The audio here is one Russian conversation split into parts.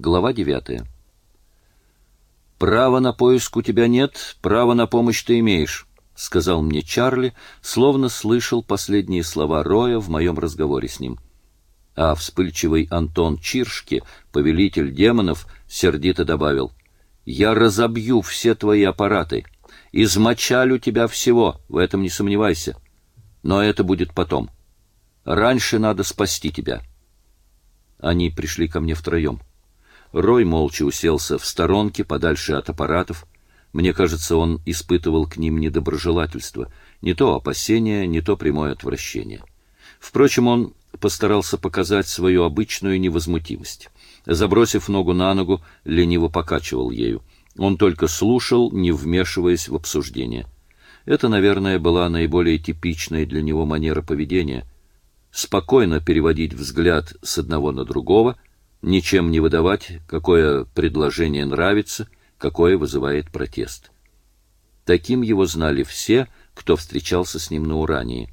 Глава девятая. «Права на поиск у тебя нет, право на помощь ты имеешь», — сказал мне Чарли, словно слышал последние слова Роя в моем разговоре с ним. А вспыльчивый Антон Чиршки, повелитель демонов, сердито добавил, «Я разобью все твои аппараты, измочалю тебя всего, в этом не сомневайся. Но это будет потом. Раньше надо спасти тебя». Они пришли ко мне втроем. Рой молча уселся в сторонке, подальше от аппаратов. Мне кажется, он испытывал к ним недоброжелательство, не то опасение, не то прямое отвращение. Впрочем, он постарался показать свою обычную невозмутимость. Забросив ногу на ногу, лениво покачивал ею. Он только слушал, не вмешиваясь в обсуждение. Это, наверное, была наиболее типичная для него манера поведения. Спокойно переводить взгляд с одного на другого — ничем не выдавать, какое предложение нравится, какое вызывает протест. Таким его знали все, кто встречался с ним на Урании.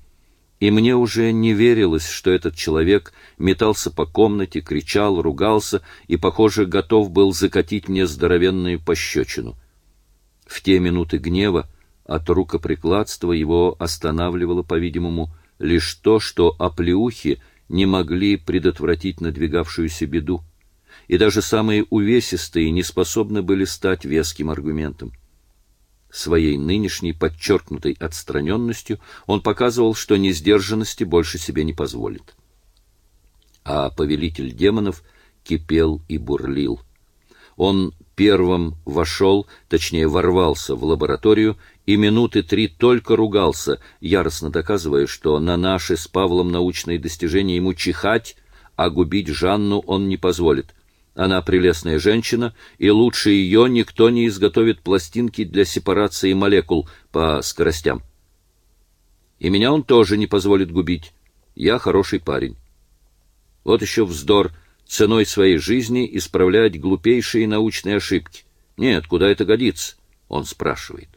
И мне уже не верилось, что этот человек метался по комнате, кричал, ругался и, похоже, готов был закатить мне здоровенную пощечину. В те минуты гнева от рукоприкладства его останавливало, по-видимому, лишь то, что оплеухи — не могли предотвратить надвигавшуюся беду, и даже самые увесистые не способны были стать веским аргументом. Своей нынешней подчеркнутой отстраненностью он показывал, что несдержанности больше себе не позволит. А повелитель демонов кипел и бурлил. Он первым вошел, точнее ворвался в лабораторию и минуты три только ругался, яростно доказывая, что на наши с Павлом научные достижения ему чихать, а губить Жанну он не позволит. Она прелестная женщина, и лучше ее никто не изготовит пластинки для сепарации молекул по скоростям. И меня он тоже не позволит губить. Я хороший парень. Вот еще вздор ценой своей жизни исправлять глупейшие научные ошибки. Нет, куда это годится? Он спрашивает.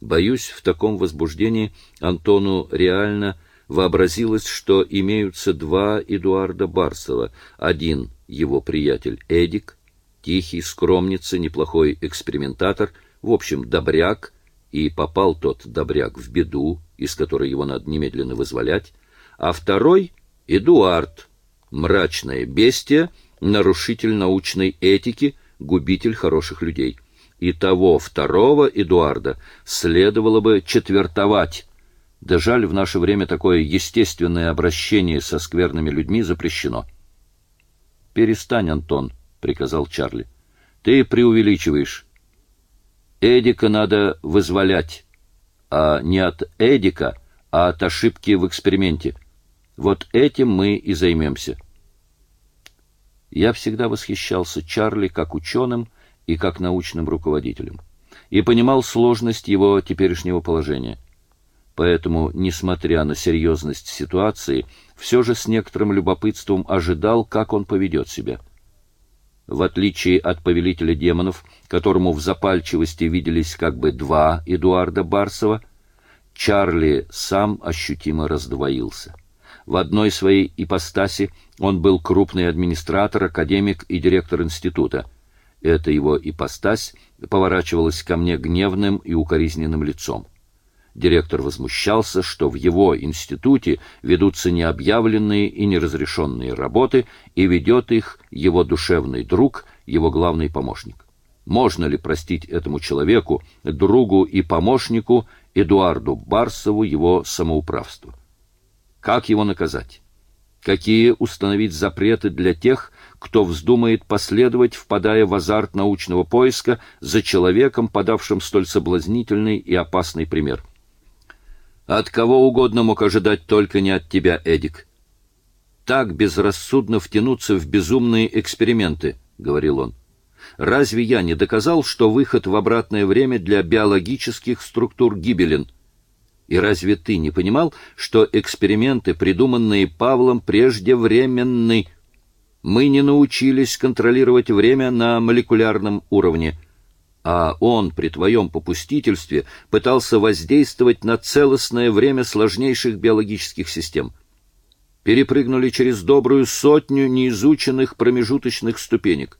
Боюсь, в таком возбуждении Антону реально вообразилось, что имеются два Эдуарда Барсова. Один — его приятель Эдик, тихий, скромница, неплохой экспериментатор, в общем, добряк, и попал тот добряк в беду, из которой его надо немедленно вызволять, а второй — Эдуард, мрачное бестие, нарушитель научной этики, губитель хороших людей — и того второго Эдуарда следовало бы четвертовать. Да жаль, в наше время такое естественное обращение со скверными людьми запрещено. «Перестань, Антон», — приказал Чарли. «Ты преувеличиваешь. Эдика надо вызволять, а не от Эдика, а от ошибки в эксперименте. Вот этим мы и займемся». Я всегда восхищался Чарли как ученым, — и как научным руководителем, и понимал сложность его теперешнего положения. Поэтому, несмотря на серьезность ситуации, все же с некоторым любопытством ожидал, как он поведет себя. В отличие от повелителя демонов, которому в запальчивости виделись как бы два Эдуарда Барсова, Чарли сам ощутимо раздвоился. В одной своей ипостаси он был крупный администратор, академик и директор института – эта его ипостась поворачивалась ко мне гневным и укоризненным лицом. Директор возмущался, что в его институте ведутся необъявленные и неразрешенные работы, и ведет их его душевный друг, его главный помощник. Можно ли простить этому человеку, другу и помощнику, Эдуарду Барсову, его самоуправство? Как его наказать? Какие установить запреты для тех, кто вздумает последовать, впадая в азарт научного поиска за человеком, подавшим столь соблазнительный и опасный пример. От кого угодно мог ожидать только не от тебя, Эдик. Так безрассудно втянуться в безумные эксперименты, говорил он. Разве я не доказал, что выход в обратное время для биологических структур гибелен? И разве ты не понимал, что эксперименты, придуманные Павлом, преждевременны? Мы не научились контролировать время на молекулярном уровне, а он при твоем попустительстве пытался воздействовать на целостное время сложнейших биологических систем. перепрыгнули через добрую сотню неизученных промежуточных ступенек.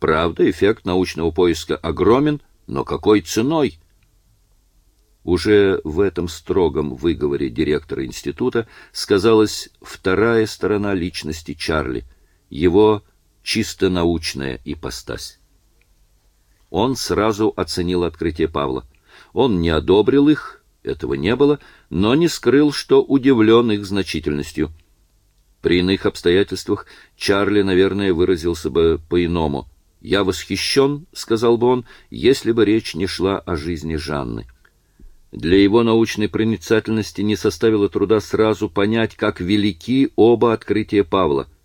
Правда, эффект научного поиска огромен, но какой ценой? Уже в этом строгом выговоре директора института сказалась вторая сторона личности Чарли, его чисто научная ипостась. Он сразу оценил открытие Павла. Он не одобрил их, этого не было, но не скрыл, что удивлен их значительностью. При иных обстоятельствах Чарли, наверное, выразился бы по-иному. «Я восхищен», — сказал бы он, — «если бы речь не шла о жизни Жанны». Для его научной проницательности не составило труда сразу понять, как велики оба открытия Павла —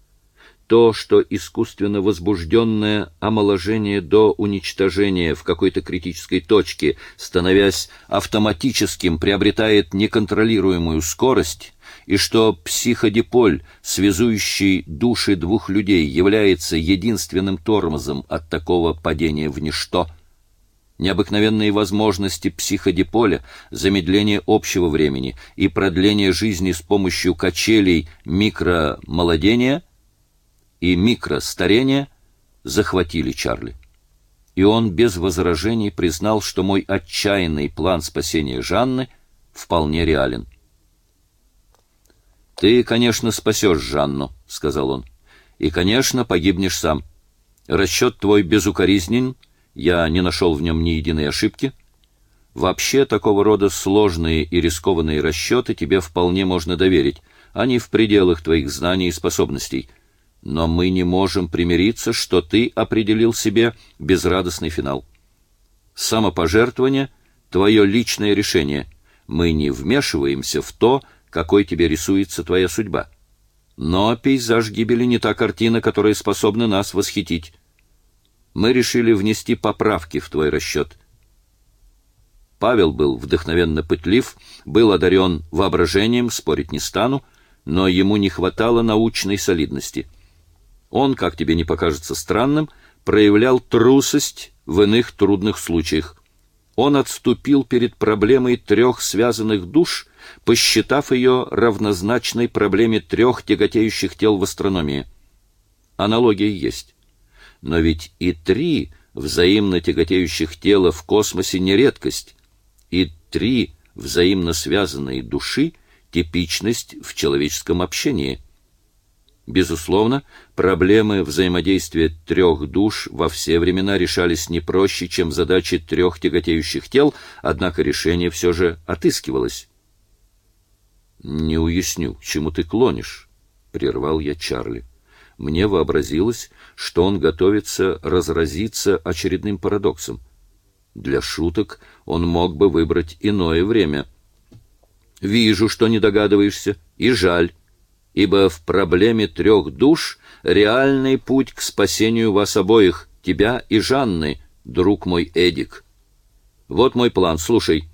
то, что искусственно возбужденное омоложение до уничтожения в какой-то критической точке, становясь автоматическим, приобретает неконтролируемую скорость, и что психодиполь, связующий души двух людей, является единственным тормозом от такого падения в ничто – необыкновенные возможности психодиполя, замедление общего времени и продление жизни с помощью качелей микромолодения и микростарение захватили Чарли. И он без возражений признал, что мой отчаянный план спасения Жанны вполне реален. «Ты, конечно, спасешь Жанну», — сказал он, — «и, конечно, погибнешь сам. Расчет твой безукоризнен, я не нашел в нем ни единой ошибки. Вообще, такого рода сложные и рискованные расчеты тебе вполне можно доверить, они в пределах твоих знаний и способностей — но мы не можем примириться, что ты определил себе безрадостный финал. Самопожертвование — твое личное решение. Мы не вмешиваемся в то, какой тебе рисуется твоя судьба. Но пейзаж гибели не та картина, которая способна нас восхитить. Мы решили внести поправки в твой расчет. Павел был вдохновенно пытлив, был одарен воображением, спорить не стану, но ему не хватало научной солидности — он, как тебе не покажется странным, проявлял трусость в иных трудных случаях. Он отступил перед проблемой трех связанных душ, посчитав ее равнозначной проблеме трех тяготеющих тел в астрономии. Аналогия есть. Но ведь и три взаимно тяготеющих тела в космосе не редкость, и три взаимно связанные души — типичность в человеческом общении — Безусловно, проблемы взаимодействия трех душ во все времена решались не проще, чем задачи трех тяготеющих тел, однако решение все же отыскивалось. «Не уясню, к чему ты клонишь», — прервал я Чарли. Мне вообразилось, что он готовится разразиться очередным парадоксом. Для шуток он мог бы выбрать иное время. «Вижу, что не догадываешься, и жаль» ибо в проблеме трех душ реальный путь к спасению вас обоих, тебя и Жанны, друг мой Эдик. Вот мой план, слушай.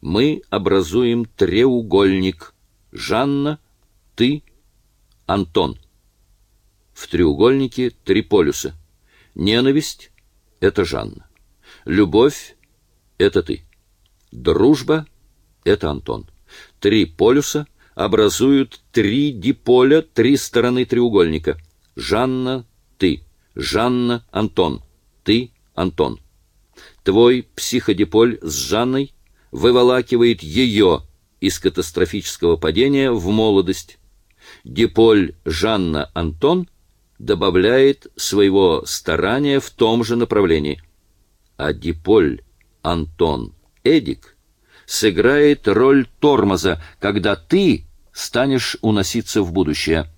Мы образуем треугольник. Жанна, ты, Антон. В треугольнике три полюса. Ненависть — это Жанна. Любовь — это ты. Дружба — это Антон. Три полюса — образуют три диполя, три стороны треугольника. Жанна — ты, Жанна — Антон, ты — Антон. Твой психодиполь с Жанной выволакивает ее из катастрофического падения в молодость. Диполь Жанна-Антон добавляет своего старания в том же направлении. А диполь Антон-Эдик сыграет роль тормоза, когда ты станешь уноситься в будущее.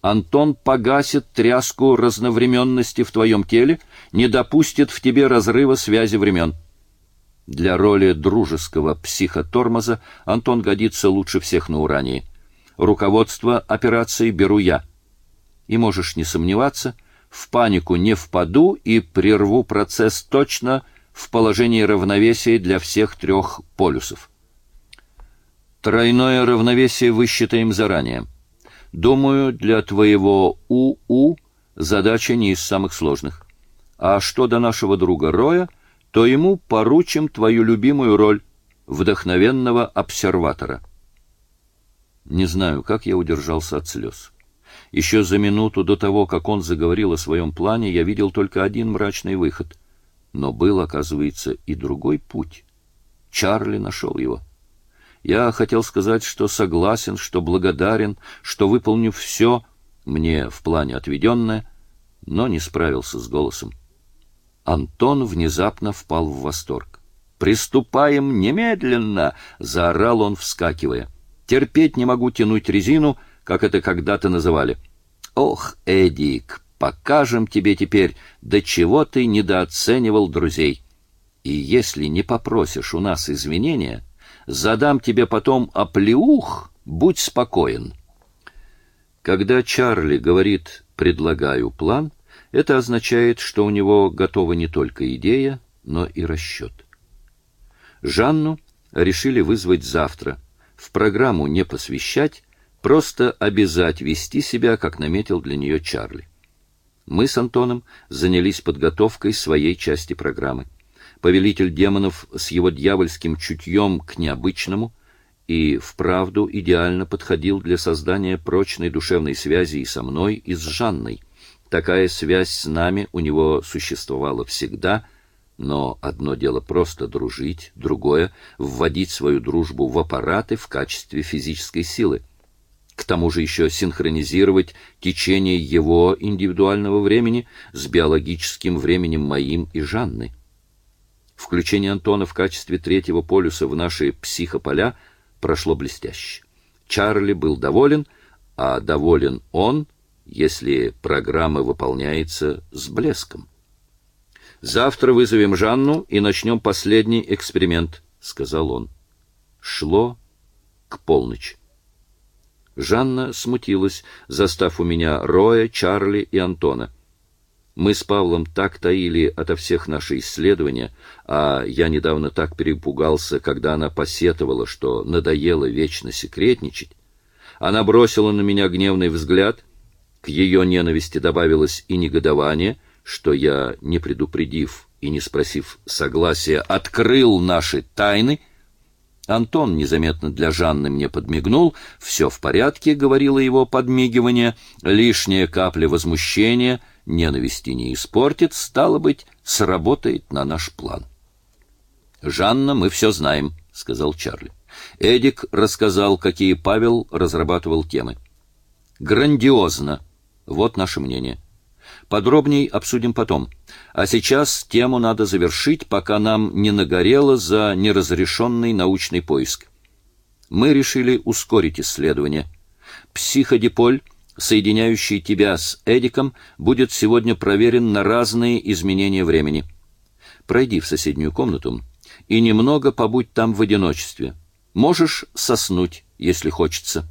Антон погасит тряску разновременности в твоем теле, не допустит в тебе разрыва связи времен. Для роли дружеского психотормоза Антон годится лучше всех на Урании. Руководство операцией беру я. И можешь не сомневаться, в панику не впаду и прерву процесс точно в положении равновесия для всех трех полюсов. Тройное равновесие высчитаем заранее. Думаю, для твоего УУ задача не из самых сложных. А что до нашего друга Роя, то ему поручим твою любимую роль вдохновенного обсерватора. Не знаю, как я удержался от слез. Еще за минуту до того, как он заговорил о своем плане, я видел только один мрачный выход. Но был, оказывается, и другой путь. Чарли нашел его. Я хотел сказать, что согласен, что благодарен, что выполню все мне в плане отведенное, но не справился с голосом. Антон внезапно впал в восторг. «Приступаем немедленно!» — заорал он, вскакивая. «Терпеть не могу тянуть резину, как это когда-то называли. Ох, Эдик, покажем тебе теперь, до чего ты недооценивал друзей. И если не попросишь у нас извинения, задам тебе потом оплеух, будь спокоен». Когда Чарли говорит «предлагаю план», это означает, что у него готова не только идея, но и расчет. Жанну решили вызвать завтра, в программу не посвящать, просто обязать вести себя, как наметил для нее Чарли. Мы с Антоном занялись подготовкой своей части программы. Повелитель демонов с его дьявольским чутьем к необычному и вправду идеально подходил для создания прочной душевной связи и со мной, и с Жанной. Такая связь с нами у него существовала всегда, но одно дело просто дружить, другое — вводить свою дружбу в аппараты в качестве физической силы. К тому же еще синхронизировать течение его индивидуального времени с биологическим временем моим и Жанны. Включение Антона в качестве третьего полюса в наши психополя прошло блестяще. Чарли был доволен, а доволен он — если программа выполняется с блеском. Завтра вызовем Жанну и начнем последний эксперимент, сказал он. Шло к полночи. Жанна смутилась, застав у меня Роя, Чарли и Антона. Мы с Павлом так таили ото всех наши исследования, а я недавно так перепугался, когда она посетовала, что надоело вечно секретничать. Она бросила на меня гневный взгляд к ее ненависти добавилось и негодование, что я, не предупредив и не спросив согласия, открыл наши тайны. Антон незаметно для Жанны мне подмигнул. «Все в порядке», — говорило его подмигивание. «Лишняя капля возмущения ненависти не испортит, стало быть, сработает на наш план». «Жанна, мы все знаем», — сказал Чарли. Эдик рассказал, какие Павел разрабатывал темы. «Грандиозно», вот наше мнение. Подробней обсудим потом. А сейчас тему надо завершить, пока нам не нагорело за неразрешенный научный поиск. Мы решили ускорить исследование. Психодиполь, соединяющий тебя с Эдиком, будет сегодня проверен на разные изменения времени. Пройди в соседнюю комнату и немного побудь там в одиночестве. Можешь соснуть, если хочется.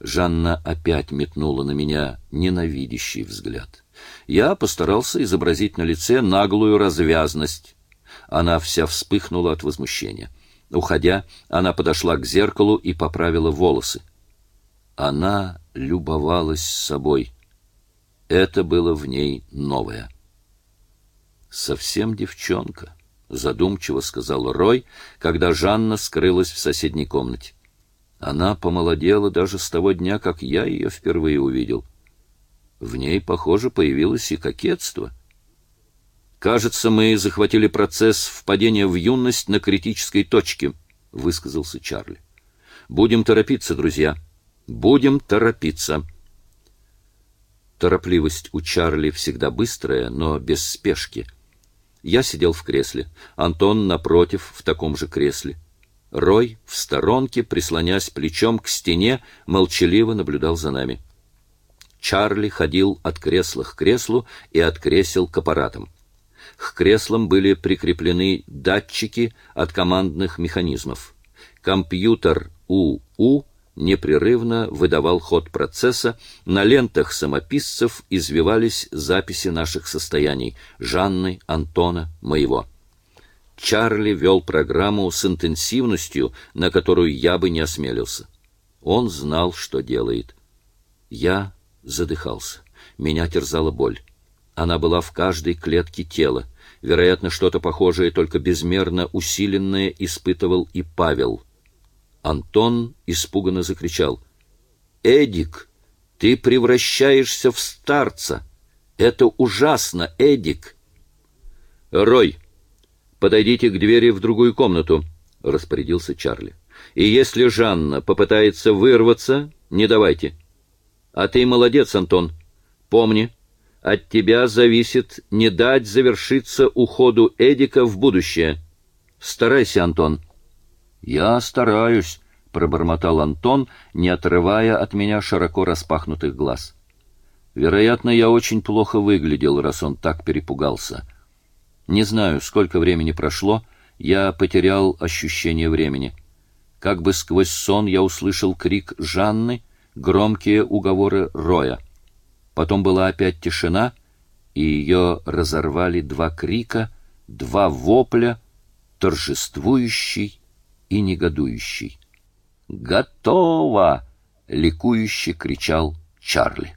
Жанна опять метнула на меня ненавидящий взгляд. Я постарался изобразить на лице наглую развязность. Она вся вспыхнула от возмущения. Уходя, она подошла к зеркалу и поправила волосы. Она любовалась собой. Это было в ней новое. «Совсем девчонка», — задумчиво сказал Рой, когда Жанна скрылась в соседней комнате. Она помолодела даже с того дня, как я ее впервые увидел. В ней, похоже, появилось и кокетство. «Кажется, мы захватили процесс впадения в юность на критической точке», — высказался Чарли. «Будем торопиться, друзья. Будем торопиться». Торопливость у Чарли всегда быстрая, но без спешки. Я сидел в кресле, Антон напротив в таком же кресле. Рой в сторонке, прислонясь плечом к стене, молчаливо наблюдал за нами. Чарли ходил от кресла к креслу и от кресел к аппаратам. К креслам были прикреплены датчики от командных механизмов. Компьютер УУ непрерывно выдавал ход процесса, на лентах самописцев извивались записи наших состояний — Жанны, Антона, моего. Чарли вел программу с интенсивностью, на которую я бы не осмелился. Он знал, что делает. Я задыхался. Меня терзала боль. Она была в каждой клетке тела. Вероятно, что-то похожее, только безмерно усиленное, испытывал и Павел. Антон испуганно закричал. «Эдик, ты превращаешься в старца! Это ужасно, Эдик!» «Рой, подойдите к двери в другую комнату», — распорядился Чарли. «И если Жанна попытается вырваться, не давайте. А ты молодец, Антон. Помни, от тебя зависит не дать завершиться уходу Эдика в будущее. Старайся, Антон». «Я стараюсь», — пробормотал Антон, не отрывая от меня широко распахнутых глаз. Вероятно, я очень плохо выглядел, раз он так перепугался. Не знаю, сколько времени прошло, я потерял ощущение времени. Как бы сквозь сон я услышал крик Жанны, громкие уговоры Роя. Потом была опять тишина, и ее разорвали два крика, два вопля, торжествующий и негодующий. «Готово!» — ликующе кричал Чарли.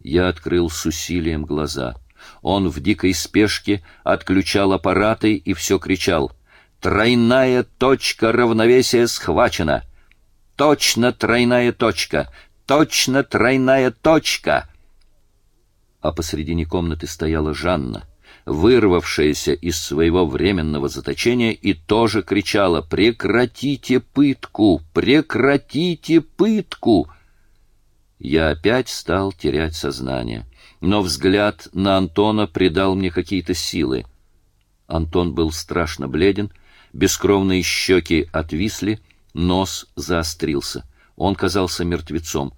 Я открыл с усилием глаза. Он в дикой спешке отключал аппараты и все кричал. «Тройная точка равновесия схвачена! Точно тройная точка! Точно тройная точка!» А посредине комнаты стояла Жанна — вырвавшаяся из своего временного заточения, и тоже кричала «Прекратите пытку! Прекратите пытку!» Я опять стал терять сознание, но взгляд на Антона придал мне какие-то силы. Антон был страшно бледен, бескровные щеки отвисли, нос заострился. Он казался мертвецом.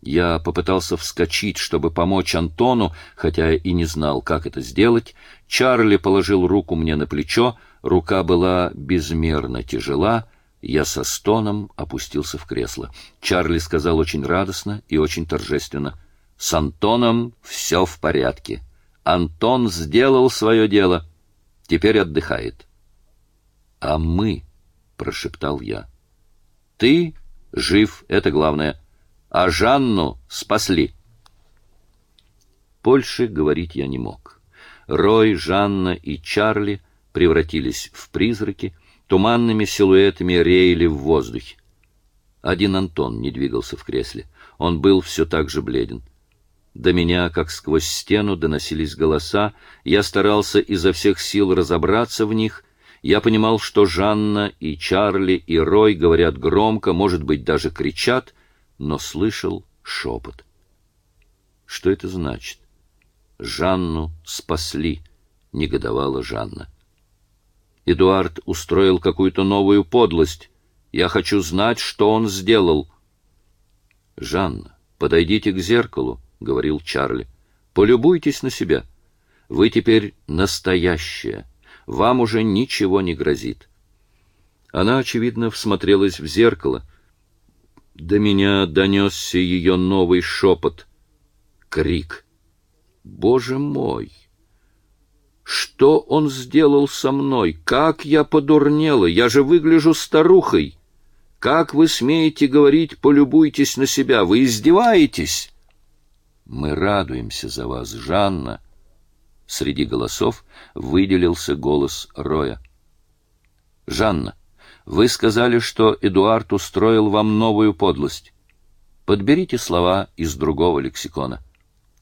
Я попытался вскочить, чтобы помочь Антону, хотя и не знал, как это сделать. Чарли положил руку мне на плечо, рука была безмерно тяжела. Я со стоном опустился в кресло. Чарли сказал очень радостно и очень торжественно. «С Антоном все в порядке. Антон сделал свое дело. Теперь отдыхает». «А мы?» — прошептал я. «Ты жив, это главное» а Жанну спасли. Больше говорить я не мог. Рой, Жанна и Чарли превратились в призраки, туманными силуэтами реяли в воздухе. Один Антон не двигался в кресле. Он был все так же бледен. До меня, как сквозь стену, доносились голоса. Я старался изо всех сил разобраться в них. Я понимал, что Жанна и Чарли и Рой говорят громко, может быть, даже кричат, но слышал шепот. Что это значит? Жанну спасли, негодовала Жанна. Эдуард устроил какую-то новую подлость. Я хочу знать, что он сделал. Жанна, подойдите к зеркалу, говорил Чарли. Полюбуйтесь на себя. Вы теперь настоящая. Вам уже ничего не грозит. Она очевидно всмотрелась в зеркало до меня донесся ее новый шепот, крик. Боже мой! Что он сделал со мной? Как я подурнела! Я же выгляжу старухой! Как вы смеете говорить, полюбуйтесь на себя? Вы издеваетесь? Мы радуемся за вас, Жанна. Среди голосов выделился голос Роя. Жанна, вы сказали, что Эдуард устроил вам новую подлость. Подберите слова из другого лексикона.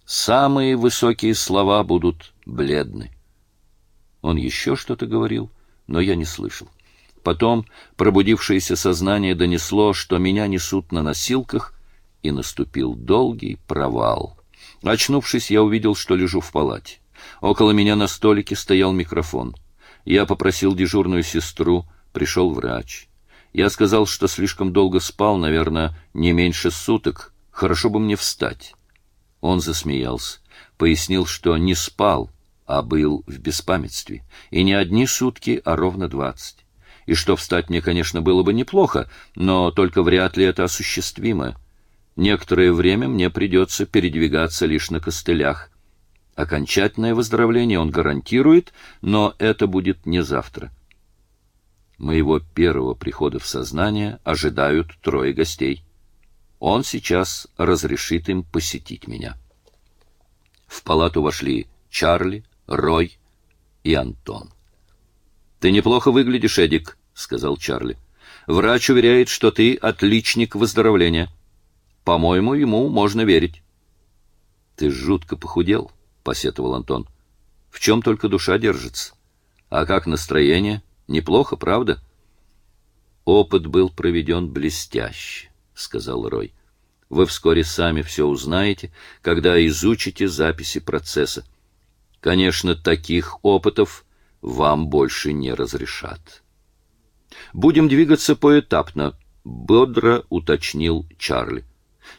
Самые высокие слова будут бледны. Он еще что-то говорил, но я не слышал. Потом пробудившееся сознание донесло, что меня несут на носилках, и наступил долгий провал. Очнувшись, я увидел, что лежу в палате. Около меня на столике стоял микрофон. Я попросил дежурную сестру Пришел врач. Я сказал, что слишком долго спал, наверное, не меньше суток. Хорошо бы мне встать. Он засмеялся, пояснил, что не спал, а был в беспамятстве. И не одни сутки, а ровно двадцать. И что встать мне, конечно, было бы неплохо, но только вряд ли это осуществимо. Некоторое время мне придется передвигаться лишь на костылях. Окончательное выздоровление он гарантирует, но это будет не завтра. Моего первого прихода в сознание ожидают трое гостей. Он сейчас разрешит им посетить меня. В палату вошли Чарли, Рой и Антон. «Ты неплохо выглядишь, Эдик», — сказал Чарли. Врач уверяет, что ты отличник выздоровления. По-моему, ему можно верить. Ты жутко похудел, посетовал Антон. В чем только душа держится. А как настроение? Неплохо, правда? Опыт был проведен блестяще, сказал Рой. Вы вскоре сами все узнаете, когда изучите записи процесса. Конечно, таких опытов вам больше не разрешат. Будем двигаться поэтапно, бодро уточнил Чарли.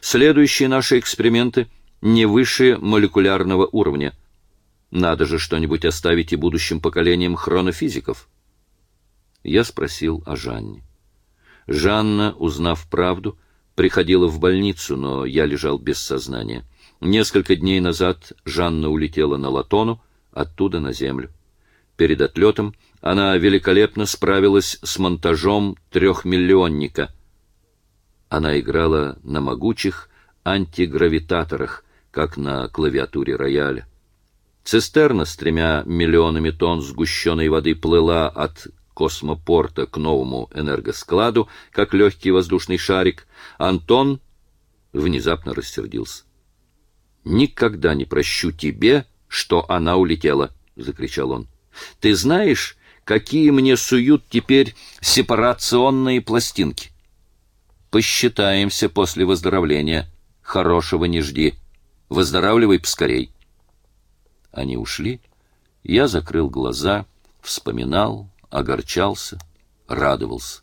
Следующие наши эксперименты не выше молекулярного уровня. Надо же что-нибудь оставить и будущим поколениям хронофизиков. Я спросил о Жанне. Жанна, узнав правду, приходила в больницу, но я лежал без сознания. Несколько дней назад Жанна улетела на Латону, оттуда на землю. Перед отлетом она великолепно справилась с монтажом трехмиллионника. Она играла на могучих антигравитаторах, как на клавиатуре рояля. Цистерна с тремя миллионами тонн сгущенной воды плыла от космопорта к новому энергоскладу, как легкий воздушный шарик, Антон внезапно рассердился. «Никогда не прощу тебе, что она улетела!» — закричал он. «Ты знаешь, какие мне суют теперь сепарационные пластинки? Посчитаемся после выздоровления. Хорошего не жди. Выздоравливай поскорей». Они ушли. Я закрыл глаза, вспоминал, огорчался, радовался.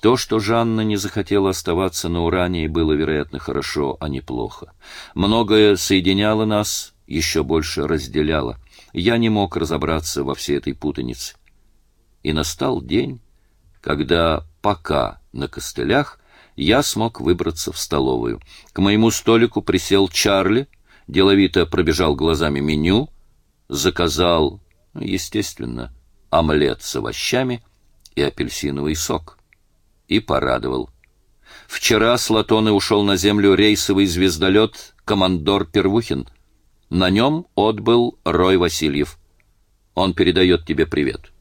То, что Жанна не захотела оставаться на Уране, было, вероятно, хорошо, а не плохо. Многое соединяло нас, еще больше разделяло. Я не мог разобраться во всей этой путанице. И настал день, когда пока на костылях я смог выбраться в столовую. К моему столику присел Чарли, деловито пробежал глазами меню, заказал, естественно, омлет с овощами и апельсиновый сок. И порадовал. Вчера с Латоны ушел на землю рейсовый звездолет «Командор Первухин». На нем отбыл Рой Васильев. Он передает тебе привет.